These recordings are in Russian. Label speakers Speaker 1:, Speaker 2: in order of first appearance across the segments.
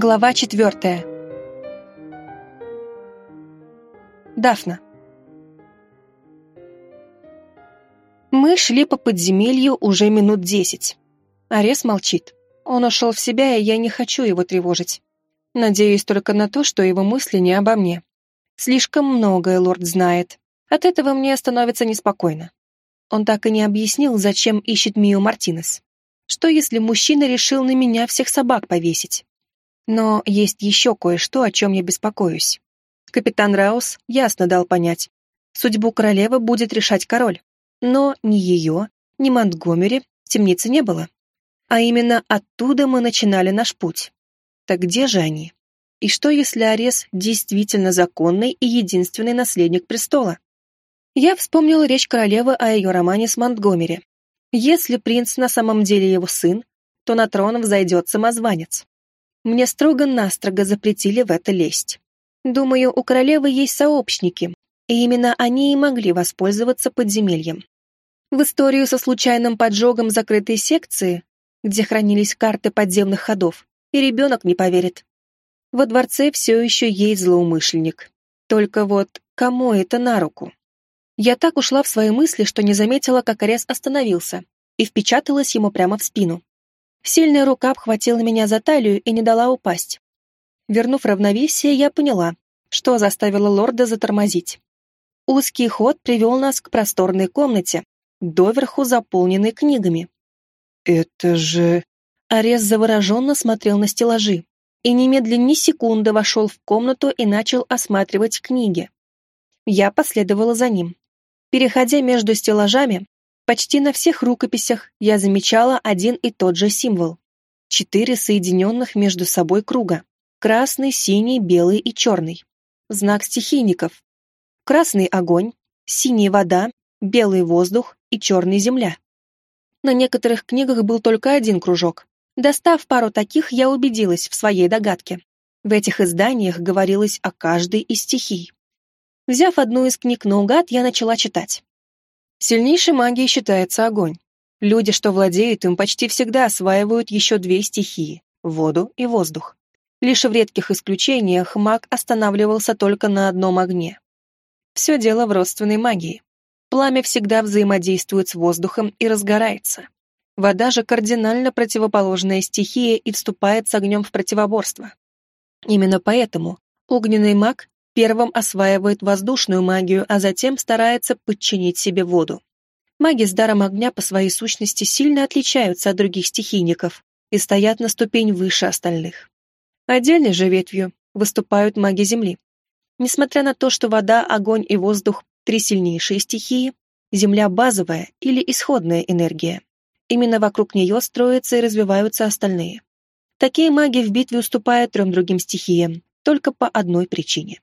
Speaker 1: Глава четвертая. Дафна. Мы шли по подземелью уже минут десять. Арес молчит. Он ушел в себя, и я не хочу его тревожить. Надеюсь только на то, что его мысли не обо мне. Слишком многое лорд знает. От этого мне становится неспокойно. Он так и не объяснил, зачем ищет Мию Мартинес. Что если мужчина решил на меня всех собак повесить? Но есть еще кое-что, о чем я беспокоюсь. Капитан Раус ясно дал понять, судьбу королевы будет решать король. Но ни ее, ни Монтгомери в темнице не было. А именно оттуда мы начинали наш путь. Так где же они? И что, если Арес действительно законный и единственный наследник престола? Я вспомнил речь королевы о ее романе с Монтгомери. Если принц на самом деле его сын, то на трон взойдет самозванец. Мне строго-настрого запретили в это лезть. Думаю, у королевы есть сообщники, и именно они и могли воспользоваться подземельем. В историю со случайным поджогом закрытой секции, где хранились карты подземных ходов, и ребенок не поверит. Во дворце все еще есть злоумышленник. Только вот кому это на руку? Я так ушла в свои мысли, что не заметила, как Арес остановился, и впечаталась ему прямо в спину. Сильная рука обхватила меня за талию и не дала упасть. Вернув равновесие, я поняла, что заставило лорда затормозить. Узкий ход привел нас к просторной комнате, доверху заполненной книгами.
Speaker 2: «Это же...»
Speaker 1: Арес завороженно смотрел на стеллажи и немедленно ни секунды вошел в комнату и начал осматривать книги. Я последовала за ним. Переходя между стеллажами, Почти на всех рукописях я замечала один и тот же символ. Четыре соединенных между собой круга. Красный, синий, белый и черный. Знак стихийников. Красный огонь, синий вода, белый воздух и черный земля. На некоторых книгах был только один кружок. Достав пару таких, я убедилась в своей догадке. В этих изданиях говорилось о каждой из стихий. Взяв одну из книг наугад, я начала читать. Сильнейшей магией считается огонь. Люди, что владеют им, почти всегда осваивают еще две стихии — воду и воздух. Лишь в редких исключениях маг останавливался только на одном огне. Все дело в родственной магии. Пламя всегда взаимодействует с воздухом и разгорается. Вода же кардинально противоположная стихия и вступает с огнем в противоборство. Именно поэтому огненный маг Первым осваивает воздушную магию, а затем старается подчинить себе воду. Маги с даром огня по своей сущности сильно отличаются от других стихийников и стоят на ступень выше остальных. Отдельной же ветвью выступают маги Земли. Несмотря на то, что вода, огонь и воздух — три сильнейшие стихии, Земля — базовая или исходная энергия. Именно вокруг нее строятся и развиваются остальные. Такие маги в битве уступают трем другим стихиям, только по одной причине.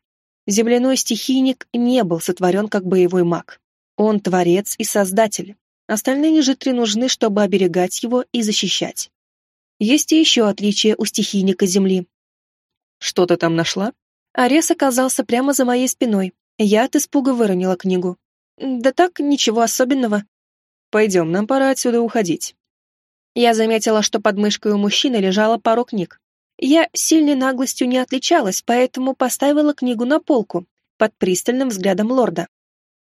Speaker 1: Земляной стихийник не был сотворен как боевой маг. Он творец и создатель. Остальные же три нужны, чтобы оберегать его и защищать. Есть и еще отличие у стихийника Земли.
Speaker 2: «Что ты там нашла?»
Speaker 1: Арес оказался прямо за моей спиной. Я от испуга выронила книгу. «Да так, ничего особенного».
Speaker 2: «Пойдем, нам пора отсюда уходить».
Speaker 1: Я заметила, что под мышкой у мужчины лежала пару книг. Я сильной наглостью не отличалась, поэтому поставила книгу на полку под пристальным взглядом лорда.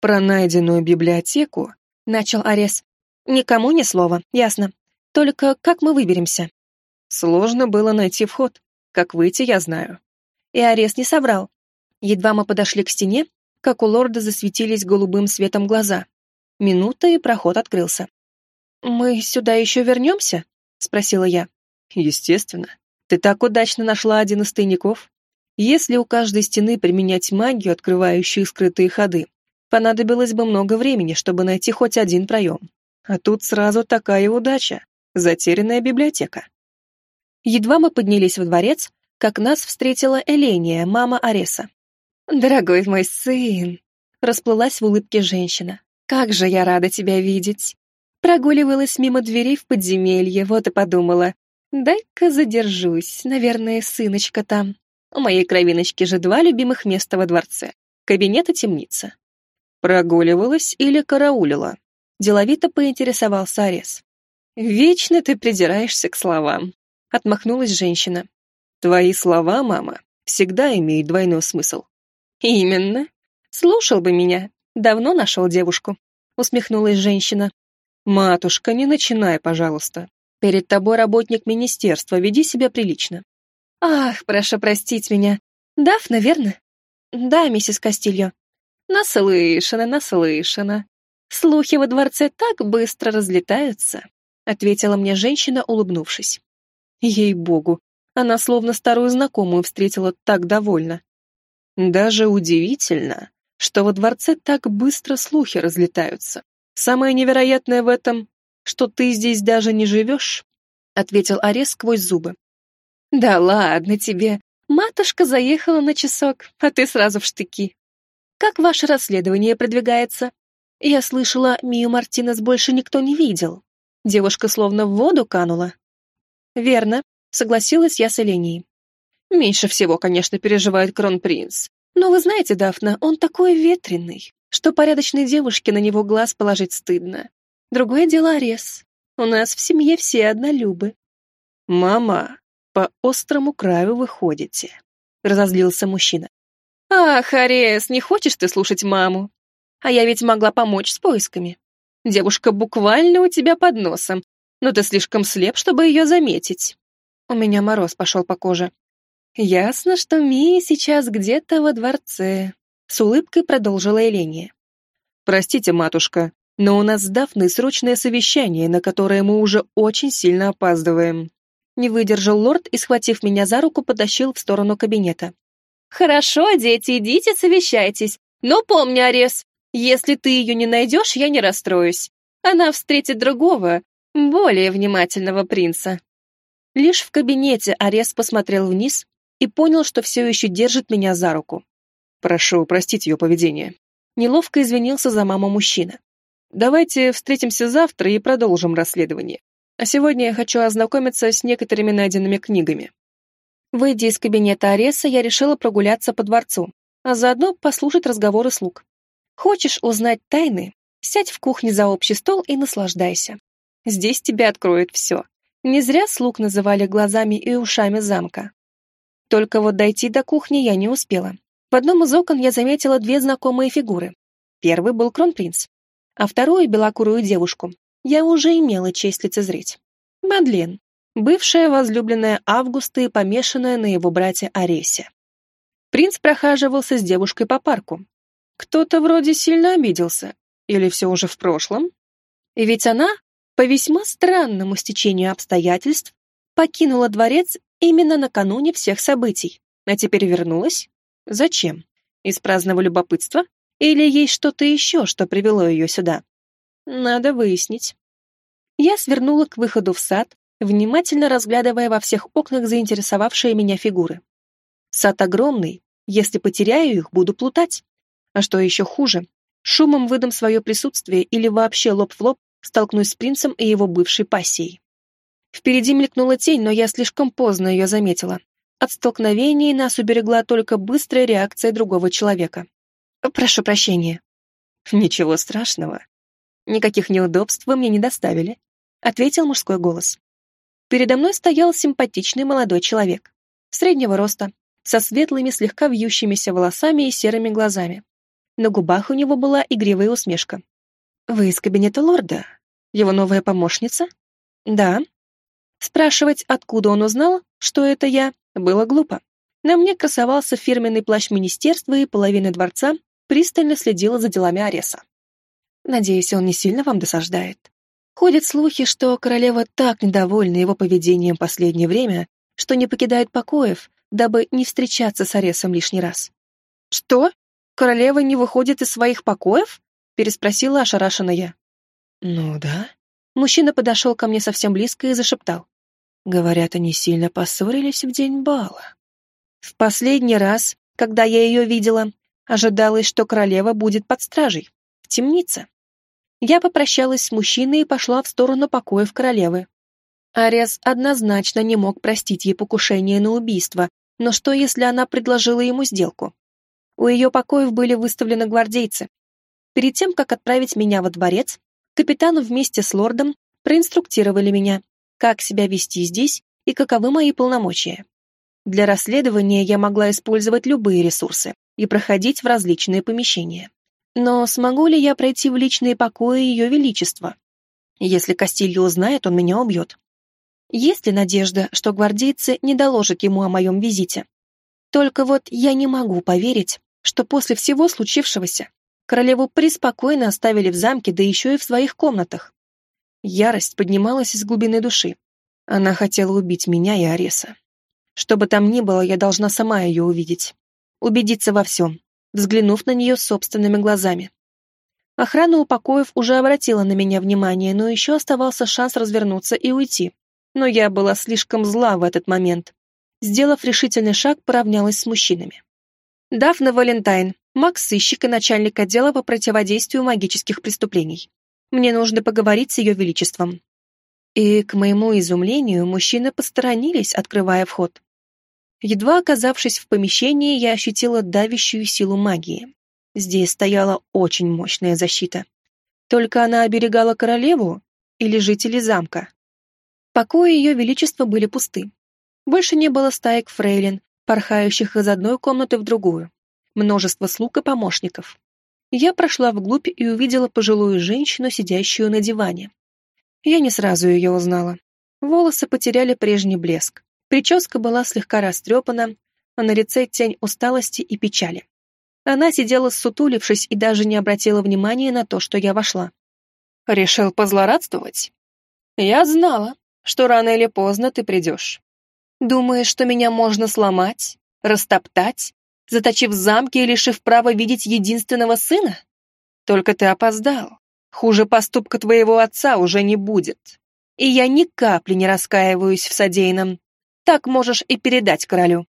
Speaker 2: «Про найденную библиотеку?» — начал Арес. «Никому ни слова, ясно. Только как мы выберемся?» «Сложно было найти вход. Как выйти, я знаю».
Speaker 1: И Арес не соврал. Едва мы подошли к стене, как у лорда засветились голубым светом глаза. Минута, и проход открылся. «Мы сюда еще вернемся?» — спросила я.
Speaker 2: «Естественно. Ты так удачно нашла один из тайников. Если у каждой стены применять магию, открывающую скрытые ходы, понадобилось бы много времени, чтобы найти хоть один проем. А тут сразу такая удача. Затерянная библиотека.
Speaker 1: Едва мы поднялись во дворец, как нас встретила Эления, мама Ареса. «Дорогой мой сын!» — расплылась в улыбке женщина. «Как же я рада тебя видеть!» Прогуливалась мимо дверей в подземелье, вот и подумала, Дай-ка задержусь, наверное, сыночка там. У моей кровиночки же два любимых места во дворце. Кабинет и темница.
Speaker 2: Прогуливалась или караулила?
Speaker 1: Деловито поинтересовался Арес. Вечно ты придираешься к словам. Отмахнулась женщина.
Speaker 2: Твои слова, мама, всегда имеют двойной смысл.
Speaker 1: Именно. Слушал бы меня. Давно нашел девушку. Усмехнулась женщина.
Speaker 2: Матушка, не начинай, пожалуйста. Перед тобой работник министерства, веди себя прилично.
Speaker 1: Ах, прошу простить меня. Даф, наверное? Да, миссис Кастильо. Наслышана, наслышана. Слухи во дворце так быстро разлетаются, ответила мне женщина, улыбнувшись.
Speaker 2: Ей-богу, она словно старую знакомую встретила так довольно. Даже удивительно, что во дворце так быстро слухи разлетаются. Самое невероятное в этом, что ты здесь даже не живешь, ответил Арес сквозь зубы.
Speaker 1: Да ладно тебе. Матушка заехала на часок, а ты сразу в штыки. Как ваше расследование продвигается? Я слышала, Мию Мартинес больше никто не видел. Девушка словно в воду канула. Верно, согласилась я с Эленией. Меньше всего, конечно, переживает кронпринц. Но вы знаете, Дафна, он такой ветреный, что порядочной девушке на него глаз положить стыдно. Другое дело Арес. У нас в семье все однолюбы.
Speaker 2: Мама, по острому краю выходите, разозлился мужчина.
Speaker 1: Ах, Арес, не хочешь ты слушать маму? А я ведь могла помочь с поисками. Девушка буквально у тебя под носом, но ты слишком слеп, чтобы ее заметить. У меня мороз пошел по коже. Ясно, что Мия сейчас где-то во дворце. С улыбкой продолжила Эления.
Speaker 2: Простите, матушка, но у нас с Дафной срочное совещание, на которое мы уже очень сильно опаздываем.
Speaker 1: Не выдержал лорд и, схватив меня за руку, потащил в сторону кабинета. «Хорошо, дети, идите совещайтесь. Но помни, Арес, если ты ее не найдешь, я не расстроюсь. Она встретит другого, более внимательного принца. Лишь в кабинете Арес посмотрел вниз и понял, что все еще держит меня за руку.
Speaker 2: «Прошу простить ее поведение».
Speaker 1: Неловко извинился за маму мужчина.
Speaker 2: «Давайте встретимся завтра и продолжим расследование. А сегодня я хочу ознакомиться с некоторыми найденными книгами».
Speaker 1: Выйдя из кабинета Ареса, я решила прогуляться по дворцу, а заодно послушать разговоры слуг. Хочешь узнать тайны? Сядь в кухне за общий стол и наслаждайся. Здесь тебе откроют все. Не зря слуг называли глазами и ушами замка. Только вот дойти до кухни я не успела. В одном из окон я заметила две знакомые фигуры. Первый был кронпринц, а вторую — белокурую девушку. Я уже имела честь лицезреть. Мадлен, бывшая возлюбленная Августа и помешанная на его брате Аресе. Принц прохаживался с девушкой по парку, кто-то вроде сильно обиделся. Или все уже в прошлом? И ведь она, по весьма странному стечению обстоятельств, покинула дворец именно накануне всех событий, а теперь вернулась? Зачем? Из праздного любопытства? Или есть что-то еще, что привело ее сюда? Надо выяснить. Я свернула к выходу в сад, внимательно разглядывая во всех окнах заинтересовавшие меня фигуры. Сад огромный, если потеряю их, буду плутать. А что еще хуже, шумом выдам свое присутствие или вообще лоб в лоб столкнусь с принцем и его бывшей пассией. Впереди мелькнула тень, но я слишком поздно ее заметила. От столкновения нас уберегла только быстрая реакция другого человека. «Прошу прощения». «Ничего страшного. Никаких неудобств вы мне не доставили», — ответил мужской голос. Передо мной стоял симпатичный молодой человек, среднего роста, со светлыми слегка вьющимися волосами и серыми глазами. На губах у него была игривая усмешка. «Вы из кабинета лорда? Его новая помощница?» «Да». Спрашивать, откуда он узнал, что это я, было глупо. На мне красовался фирменный плащ министерства и половина дворца пристально следила за делами Ареса. Надеюсь, он не сильно вам досаждает. Ходят слухи, что королева так недовольна его поведением последнее время, что не покидает покоев, дабы не встречаться с Аресом лишний раз. «Что?» королева не выходит из своих покоев?» — переспросила ошарашенная. «Ну да». Мужчина подошел ко мне совсем близко и зашептал. Говорят, они сильно поссорились в день бала. В последний раз, когда я ее видела, ожидалось, что королева будет под стражей, в темнице. Я попрощалась с мужчиной и пошла в сторону покоев королевы. Арес однозначно не мог простить ей покушение на убийство, но что, если она предложила ему сделку? У ее покоев были выставлены гвардейцы. Перед тем, как отправить меня во дворец, капитану вместе с лордом проинструктировали меня, как себя вести здесь и каковы мои полномочия. Для расследования я могла использовать любые ресурсы и проходить в различные помещения. Но смогу ли я пройти в личные покои Ее Величества? Если Кастильо узнает, он меня убьет. Есть ли надежда, что гвардейцы не доложат ему о моем визите? Только вот я не могу поверить, что после всего случившегося королеву преспокойно оставили в замке, да еще и в своих комнатах. Ярость поднималась из глубины души. Она хотела убить меня и Ареса. Что бы там ни было, я должна сама ее увидеть. Убедиться во всем, взглянув на нее собственными глазами. Охрана у покоев уже обратила на меня внимание, но еще оставался шанс развернуться и уйти. Но я была слишком зла в этот момент. Сделав решительный шаг, поравнялась с мужчинами. Дафна Валентайн, Макс-сыщик и начальник отдела по противодействию магических преступлений. Мне нужно поговорить с ее величеством. И, к моему изумлению, мужчины посторонились, открывая вход. Едва оказавшись в помещении, я ощутила давящую силу магии. Здесь стояла очень мощная защита. Только она оберегала королеву или жителей замка. Покои ее величества были пусты. Больше не было стаек фрейлин, порхающих из одной комнаты в другую. Множество слуг и помощников. Я прошла вглубь и увидела пожилую женщину, сидящую на диване. Я не сразу ее узнала. Волосы потеряли прежний блеск. Прическа была слегка растрепана, а на лице тень усталости и печали. Она сидела сутулившись и даже не обратила внимания на то, что я вошла. «Решил позлорадствовать? Я знала, что рано или поздно ты придешь. Думаешь, что меня можно сломать, растоптать, заточив в замке и лишив права видеть единственного сына? Только ты опоздал. Хуже поступка твоего отца уже не будет. И я ни капли не раскаиваюсь в содеянном так можешь и передать королю.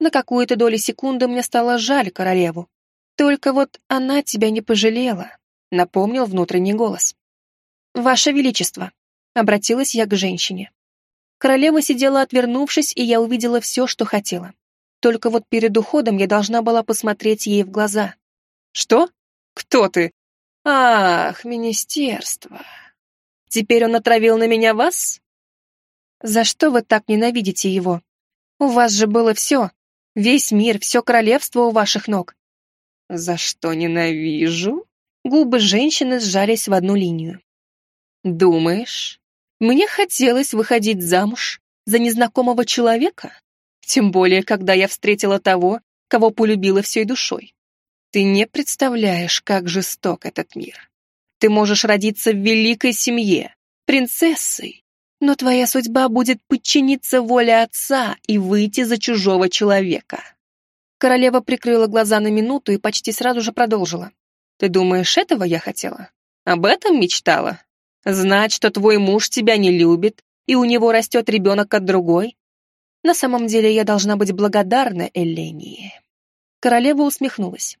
Speaker 1: На какую-то долю секунды мне стало жаль королеву. Только вот она тебя не пожалела, напомнил внутренний голос. Ваше Величество, обратилась я к женщине. Королева сидела отвернувшись, и я увидела все, что хотела. Только вот перед уходом я должна была посмотреть ей в глаза. Что? Кто ты? Ах, министерство. Теперь он отравил на меня вас? За что вы так ненавидите его? У вас же было все. Весь мир, все королевство у ваших ног. За что ненавижу? Губы женщины сжались в одну линию. Думаешь, мне хотелось выходить замуж за незнакомого человека? Тем более, когда я встретила того, кого полюбила всей душой. Ты не представляешь, как жесток этот мир. Ты можешь родиться в великой семье, принцессой, но твоя судьба будет подчиниться воле отца и выйти за чужого человека. Королева прикрыла глаза на минуту и почти сразу же продолжила. Ты думаешь, этого я хотела? Об этом мечтала? Знать, что твой муж тебя не любит, и у него растет ребенок от другой? На самом деле я должна быть благодарна Элении. Королева усмехнулась.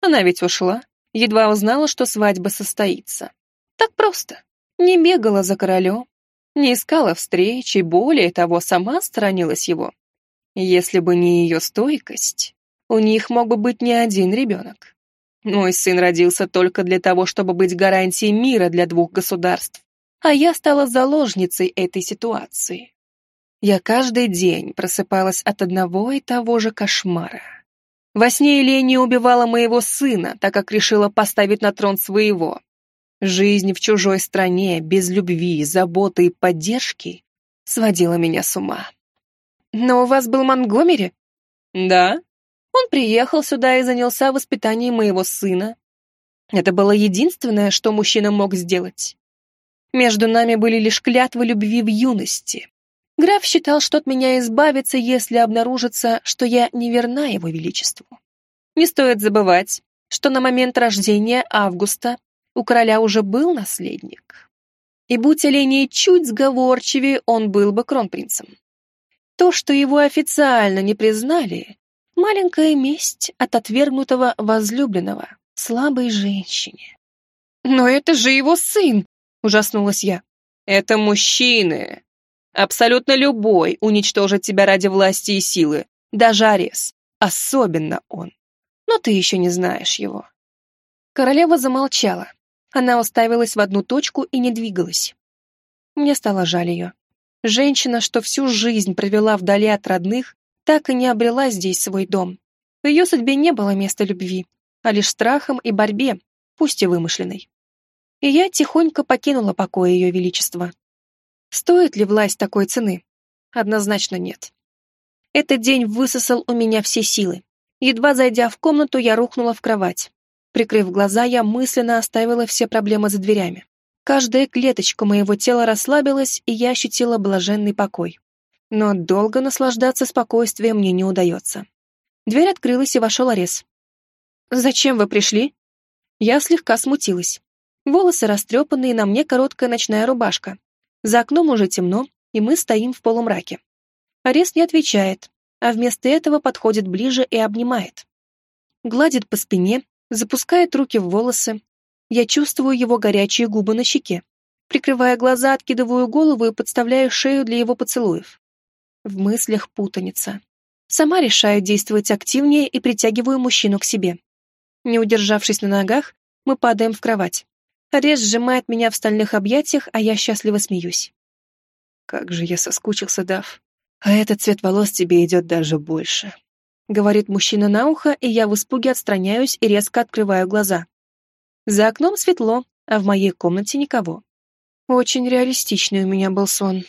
Speaker 1: Она ведь ушла, едва узнала, что свадьба состоится. Так просто. Не бегала за королем, не искала встречи, более того, сама сторонилась его. Если бы не ее стойкость, у них мог бы быть не один ребенок. Мой сын родился только для того, чтобы быть гарантией мира для двух государств, а я стала заложницей этой ситуации. Я каждый день просыпалась от одного и того же кошмара. Во сне Елене убивала моего сына, так как решила поставить на трон своего. Жизнь в чужой стране, без любви, заботы и поддержки сводила меня с ума. Но у вас был Монгомери? Да. Он приехал сюда и занялся воспитанием моего сына. Это было единственное, что мужчина мог сделать. Между нами были лишь клятвы любви в юности. Граф считал, что от меня избавится, если обнаружится, что я не верна его величеству. Не стоит забывать, что на момент рождения Августа у короля уже был наследник. И будь Оленей чуть сговорчивее, он был бы кронпринцем. То, что его официально не признали, маленькая месть от отвергнутого возлюбленного, слабой женщине. «Но это же его сын!» — ужаснулась я. «Это мужчины. Абсолютно любой уничтожит тебя ради власти и силы, даже Арес, особенно он. Но ты еще не знаешь его». Королева замолчала, она уставилась в одну точку и не двигалась. Мне стало жаль ее. Женщина, что всю жизнь провела вдали от родных, так и не обрела здесь свой дом. В ее судьбе не было места любви, а лишь страхом и борьбе, пусть и вымышленной. И я тихонько покинула покой ее величества. Стоит ли власть такой цены? Однозначно нет. Этот день высосал у меня все силы. Едва зайдя в комнату, я рухнула в кровать. Прикрыв глаза, я мысленно оставила все проблемы за дверями. Каждая клеточка моего тела расслабилась, и я ощутила блаженный покой. Но долго наслаждаться спокойствием мне не удается. Дверь открылась, и вошел Арес. «Зачем вы пришли?» Я слегка смутилась. Волосы растрепанные, на мне короткая ночная рубашка. За окном уже темно, и мы стоим в полумраке. Арес не отвечает, а вместо этого подходит ближе и обнимает. Гладит по спине, запускает руки в волосы. Я чувствую его горячие губы на щеке. Прикрывая глаза, откидываю голову и подставляю шею для его поцелуев. В мыслях путаница. Сама решаю действовать активнее и притягиваю мужчину к себе. Не удержавшись на ногах, мы падаем в кровать. Арес сжимает меня в стальных объятиях, а я счастливо смеюсь.
Speaker 2: Как же я соскучился, Дав. А этот цвет волос тебе идет даже больше. Говорит мужчина на ухо, и я в испуге отстраняюсь и резко открываю глаза. За окном светло, а в моей комнате никого. Очень реалистичный у меня был сон.